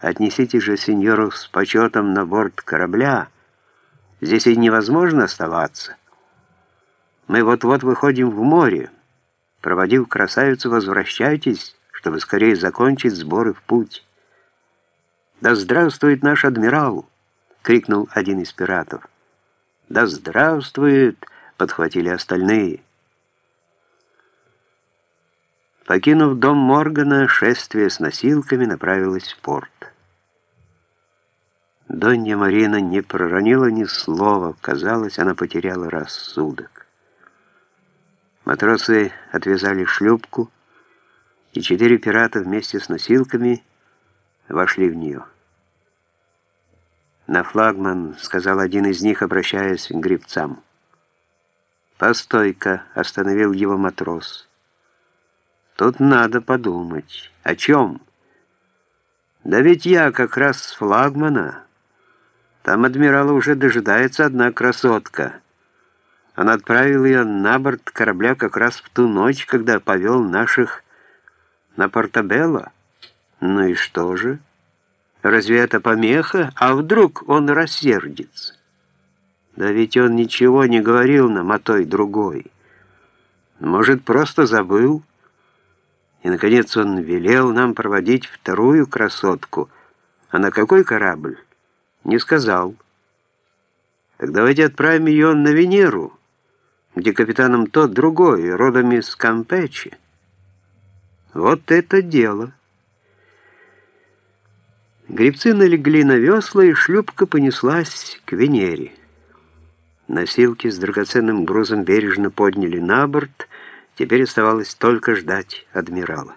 Отнесите же сеньору с почетом на борт корабля. Здесь и невозможно оставаться. Мы вот-вот выходим в море. Проводив красавицу, возвращайтесь, чтобы скорее закончить сборы в путь. «Да здравствует наш адмирал!» — крикнул один из пиратов. «Да здравствует!» — подхватили остальные. Покинув дом Моргана, шествие с носилками направилось в порт. Донья Марина не проронила ни слова, казалось, она потеряла рассудок. Матросы отвязали шлюпку, и четыре пирата вместе с носилками вошли в нее. «На флагман», — сказал один из них, обращаясь к гребцам. «Постой-ка», — остановил его матрос. «Тут надо подумать. О чем?» «Да ведь я как раз с флагмана. Там адмирала уже дожидается одна красотка». Он отправил ее на борт корабля как раз в ту ночь, когда повел наших на Портабелло. Ну и что же? Разве это помеха? А вдруг он рассердится? Да ведь он ничего не говорил нам о той другой. Может, просто забыл? И, наконец, он велел нам проводить вторую красотку. А на какой корабль? Не сказал. Так давайте отправим ее на Венеру где капитаном тот другой, родом из Кампечи. Вот это дело! Гребцы налегли на весла, и шлюпка понеслась к Венере. Носилки с драгоценным грузом бережно подняли на борт, теперь оставалось только ждать адмирала.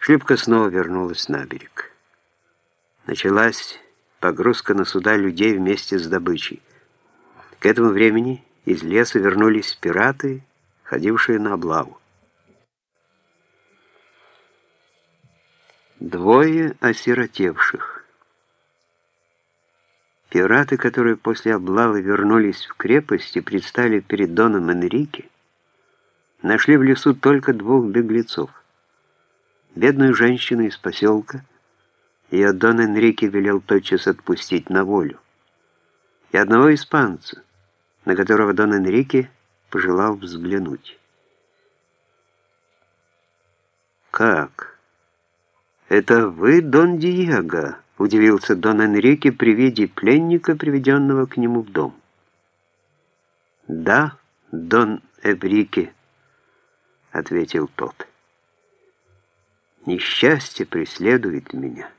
Шлюпка снова вернулась на берег. Началась погрузка на суда людей вместе с добычей. К этому времени из леса вернулись пираты, ходившие на облаву. Двое осиротевших. Пираты, которые после облавы вернулись в крепость и предстали перед Доном Энрике, нашли в лесу только двух беглецов. Бедную женщину из поселка, ее Дон Энрике велел тотчас отпустить на волю, и одного испанца, на которого Дон Энрике пожелал взглянуть. «Как? Это вы, Дон Диего?» — удивился Дон Энрике при виде пленника, приведенного к нему в дом. «Да, Дон Эврике», — ответил тот. «Несчастье преследует меня.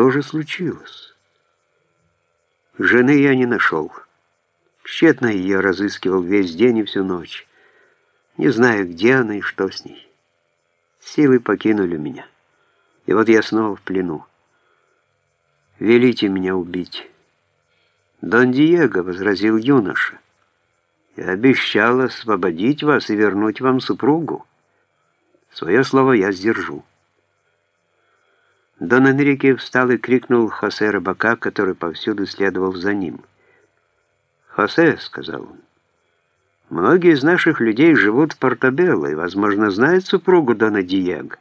Что же случилось?» Жены я не нашел. Тщетно ее разыскивал весь день и всю ночь. Не знаю, где она и что с ней. Силы покинули меня. И вот я снова в плену. Велите меня убить. Дон Диего, — возразил юноша, — я обещал освободить вас и вернуть вам супругу. Свое слово я сдержу. Дон Энрике встал и крикнул Хосе Рыбака, который повсюду следовал за ним. «Хосе», — сказал он, — «многие из наших людей живут в Портабелло и, возможно, знают супругу Дона Диего.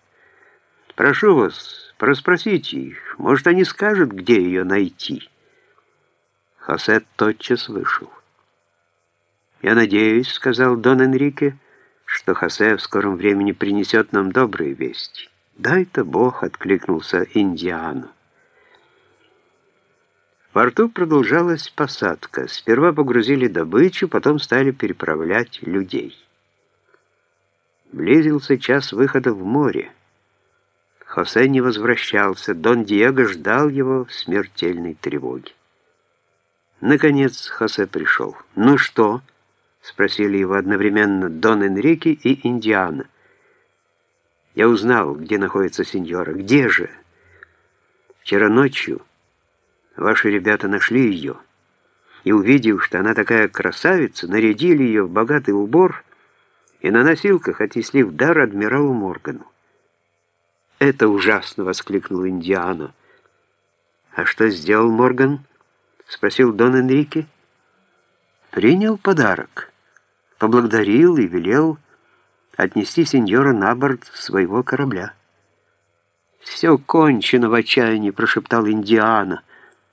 Прошу вас, проспросите их, может, они скажут, где ее найти». Хосе тотчас вышел. «Я надеюсь», — сказал Дон Энрике, — «что Хосе в скором времени принесет нам добрые вести». «Дай-то Бог», — откликнулся Индиану. В порту продолжалась посадка. Сперва погрузили добычу, потом стали переправлять людей. Близился час выхода в море. Хосе не возвращался, Дон Диего ждал его в смертельной тревоге. Наконец Хосе пришел. «Ну что?» — спросили его одновременно Дон Энрике и Индиана. «Я узнал, где находится сеньора. Где же?» «Вчера ночью...» Ваши ребята нашли ее, и, увидев, что она такая красавица, нарядили ее в богатый убор и на носилках отнесли в дар адмиралу Моргану. «Это ужасно!» — воскликнул Индиана. «А что сделал Морган?» — спросил Дон Энрике. «Принял подарок, поблагодарил и велел отнести сеньора на борт своего корабля». «Все кончено в отчаянии», — прошептал Индиана.